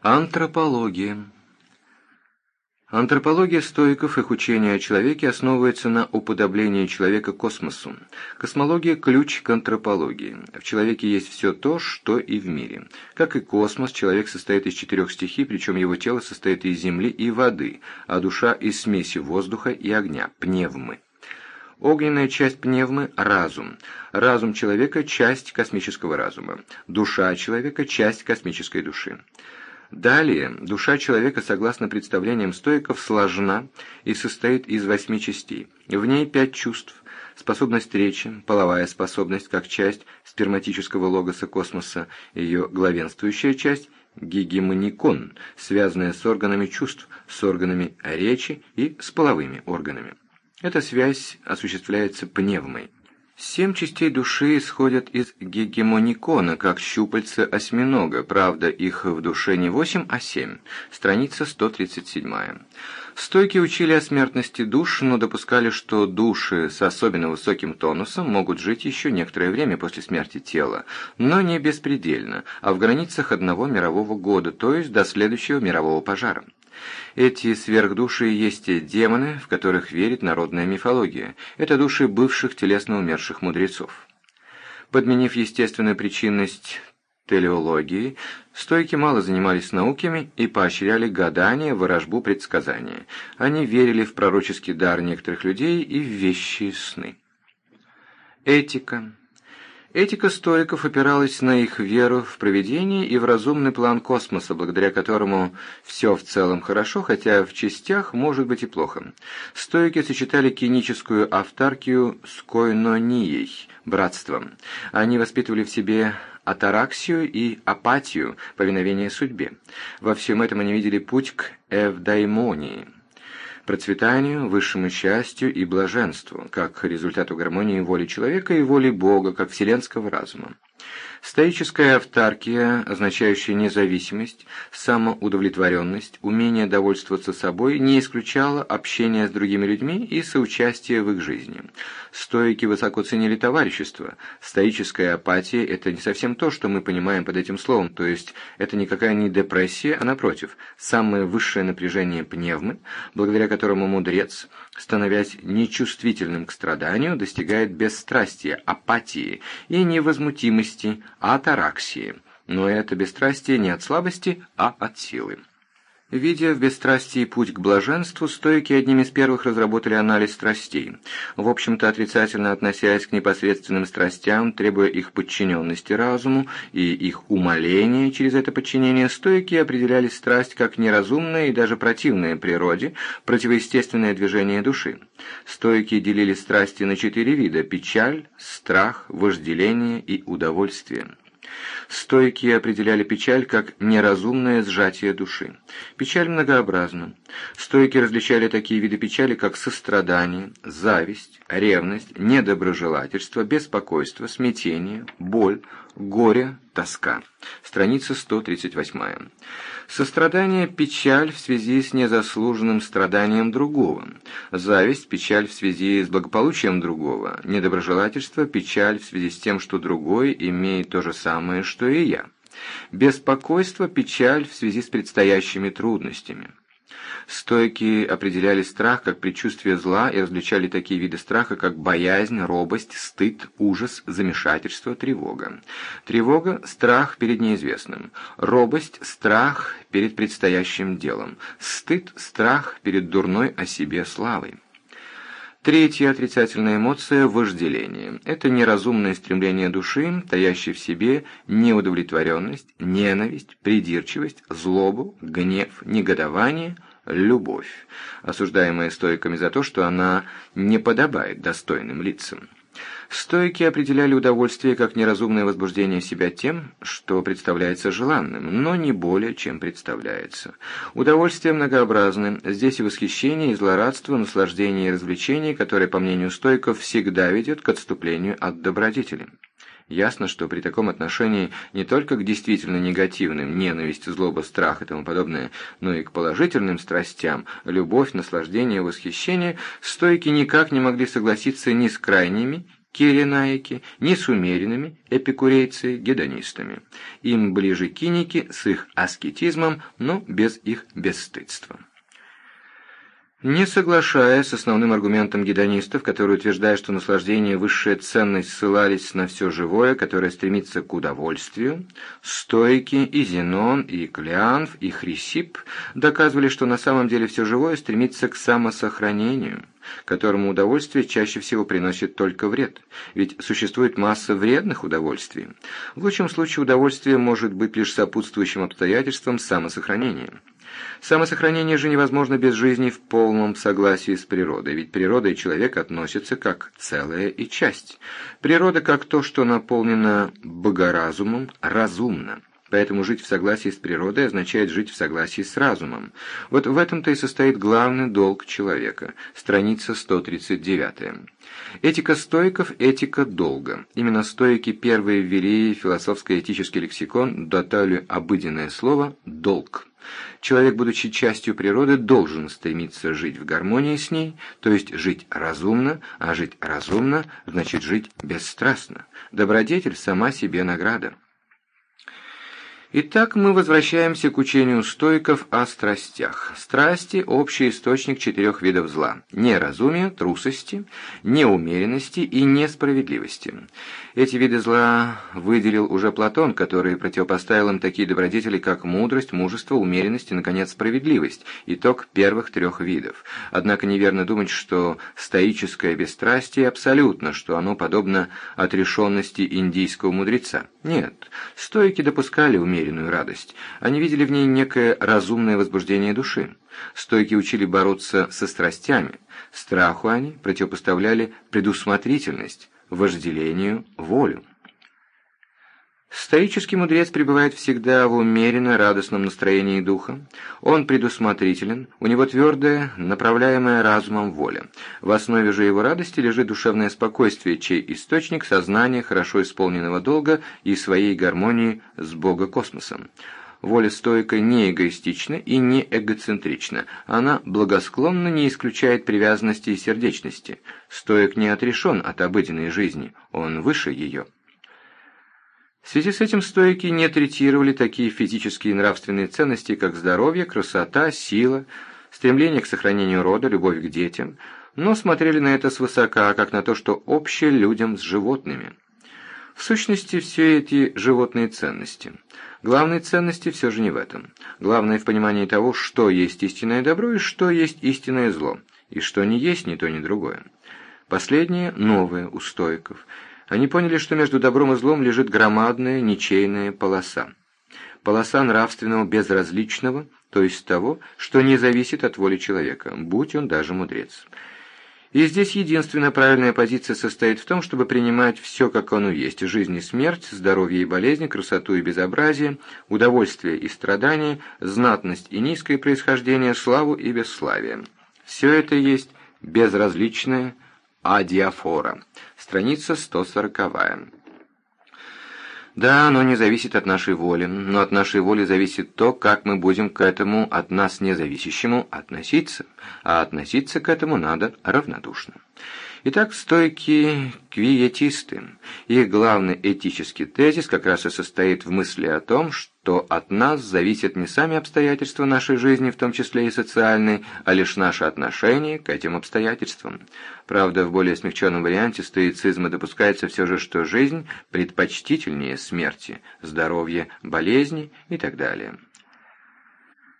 Антропология Антропология стоиков, их учение о человеке основывается на уподоблении человека космосу. Космология – ключ к антропологии. В человеке есть все то, что и в мире. Как и космос, человек состоит из четырех стихий, причем его тело состоит из земли и воды, а душа – из смеси воздуха и огня, пневмы. Огненная часть пневмы – разум. Разум человека – часть космического разума. Душа человека – часть космической души. Далее, душа человека, согласно представлениям стоиков, сложна и состоит из восьми частей. В ней пять чувств – способность речи, половая способность как часть сперматического логоса космоса, ее главенствующая часть – гегемоникон, связанная с органами чувств, с органами речи и с половыми органами. Эта связь осуществляется пневмой. Семь частей души исходят из гегемоникона, как щупальца осьминога, правда, их в душе не восемь, а семь. Страница 137. Стойки учили о смертности душ, но допускали, что души с особенно высоким тонусом могут жить еще некоторое время после смерти тела, но не беспредельно, а в границах одного мирового года, то есть до следующего мирового пожара. Эти сверхдуши есть те демоны, в которых верит народная мифология. Это души бывших телесно умерших мудрецов. Подменив естественную причинность телеологии, стойки мало занимались науками и поощряли гадание, ворожбу, предсказания. Они верили в пророческий дар некоторых людей и в вещи сны. Этика. Этика стоиков опиралась на их веру в провидение и в разумный план космоса, благодаря которому все в целом хорошо, хотя в частях может быть и плохо. Стоики сочетали киническую автаркию с койнонией, братством. Они воспитывали в себе атараксию и апатию, повиновение судьбе. Во всем этом они видели путь к эвдаймонии процветанию, высшему счастью и блаженству, как результату гармонии воли человека и воли Бога, как вселенского разума. Стоическая автаркия, означающая независимость, самоудовлетворенность, умение довольствоваться собой, не исключала общения с другими людьми и соучастия в их жизни. Стоики высоко ценили товарищество. Стоическая апатия – это не совсем то, что мы понимаем под этим словом, то есть это никакая не депрессия, а напротив, самое высшее напряжение пневмы, благодаря которому мудрец, становясь нечувствительным к страданию, достигает бесстрастия, апатии и невозмутимости, атараксии. Но это бесстрастие не от слабости, а от силы. Видя в бесстрастии путь к блаженству, стойки одним из первых разработали анализ страстей. В общем-то, отрицательно относясь к непосредственным страстям, требуя их подчиненности разуму и их умоления через это подчинение, стойки определяли страсть как неразумное и даже противное природе, противоестественное движение души. Стойки делили страсти на четыре вида – печаль, страх, вожделение и удовольствие. Стойки определяли печаль как неразумное сжатие души. Печаль многообразна. Стойки различали такие виды печали, как сострадание, зависть, ревность, недоброжелательство, беспокойство, смятение, боль, горе, тоска. Страница 138. Сострадание – печаль в связи с незаслуженным страданием другого. Зависть – печаль в связи с благополучием другого. Недоброжелательство – печаль в связи с тем, что другой имеет то же самое, что и я. Беспокойство – печаль в связи с предстоящими трудностями. Стойки определяли страх как предчувствие зла и различали такие виды страха, как боязнь, робость, стыд, ужас, замешательство, тревога. Тревога – страх перед неизвестным. Робость – страх перед предстоящим делом. Стыд – страх перед дурной о себе славой. Третья отрицательная эмоция – вожделение. Это неразумное стремление души, таящее в себе неудовлетворенность, ненависть, придирчивость, злобу, гнев, негодование – любовь, осуждаемая стойками за то, что она не подобает достойным лицам. Стойки определяли удовольствие как неразумное возбуждение себя тем, что представляется желанным, но не более, чем представляется. Удовольствие многообразны. Здесь и восхищение, и злорадство, наслаждение и развлечение, которое, по мнению стойков, всегда ведет к отступлению от добродетели. Ясно, что при таком отношении не только к действительно негативным, ненависть, злоба, страх и тому подобное, но и к положительным страстям, любовь, наслаждение, восхищение, стойки никак не могли согласиться ни с крайними, киренаики, ни с умеренными, эпикурейцы, гедонистами. Им ближе киники с их аскетизмом, но без их бесстыдства. Не соглашаясь с основным аргументом гедонистов, которые утверждают, что наслаждение и высшая ценность ссылались на все живое, которое стремится к удовольствию, стойки и Зенон, и Клеанф, и Хрисип доказывали, что на самом деле все живое стремится к самосохранению, которому удовольствие чаще всего приносит только вред, ведь существует масса вредных удовольствий. В лучшем случае удовольствие может быть лишь сопутствующим обстоятельством самосохранения. Самосохранение же невозможно без жизни в полном согласии с природой, ведь природа и человек относятся как целая и часть. Природа как то, что наполнено богоразумом, разумно. Поэтому жить в согласии с природой означает жить в согласии с разумом. Вот в этом-то и состоит главный долг человека. Страница 139. Этика стоиков – этика долга. Именно стоики первые ввели философско-этический лексикон, датали обыденное слово «долг». Человек, будучи частью природы, должен стремиться жить в гармонии с ней, то есть жить разумно, а жить разумно значит жить бесстрастно. Добродетель сама себе награда. Итак, мы возвращаемся к учению стойков о страстях. Страсти – общий источник четырех видов зла – неразумия, трусости, неумеренности и несправедливости. Эти виды зла выделил уже Платон, который противопоставил им такие добродетели, как мудрость, мужество, умеренность и, наконец, справедливость – итог первых трех видов. Однако неверно думать, что стоическое бесстрастие абсолютно, что оно подобно отрешенности индийского мудреца. Нет, стойки допускали умеренность, умеренную радость. Они видели в ней некое разумное возбуждение души. Стойки учили бороться со страстями. Страху они противопоставляли предусмотрительность, вожделению – волю. Стоический мудрец пребывает всегда в умеренно радостном настроении духа. Он предусмотрителен, у него твердая, направляемая разумом воля. В основе же его радости лежит душевное спокойствие, чей источник – сознание хорошо исполненного долга и своей гармонии с Бога-космосом. Воля стойка не эгоистична и не эгоцентрична. Она благосклонно не исключает привязанности и сердечности. Стоек не отрешен от обыденной жизни, он выше ее. В связи с этим стойки не третировали такие физические и нравственные ценности, как здоровье, красота, сила, стремление к сохранению рода, любовь к детям, но смотрели на это свысока, как на то, что общее людям с животными. В сущности, все эти животные ценности. Главные ценности все же не в этом. Главное в понимании того, что есть истинное добро и что есть истинное зло, и что не есть ни то, ни другое. Последнее – новое у стоиков – они поняли, что между добром и злом лежит громадная ничейная полоса. Полоса нравственного безразличного, то есть того, что не зависит от воли человека, будь он даже мудрец. И здесь единственная правильная позиция состоит в том, чтобы принимать все, как оно есть – жизнь и смерть, здоровье и болезни, красоту и безобразие, удовольствие и страдания, знатность и низкое происхождение, славу и бесславие. Все это есть безразличное адиафора – Страница 140. Да, оно не зависит от нашей воли, но от нашей воли зависит то, как мы будем к этому от нас независящему относиться, а относиться к этому надо равнодушно. Итак, стойкие квиетисты. Их главный этический тезис как раз и состоит в мысли о том, что от нас зависят не сами обстоятельства нашей жизни, в том числе и социальные, а лишь наше отношение к этим обстоятельствам. Правда, в более смягченном варианте стоицизма допускается все же, что жизнь предпочтительнее смерти, здоровье, болезни и так далее.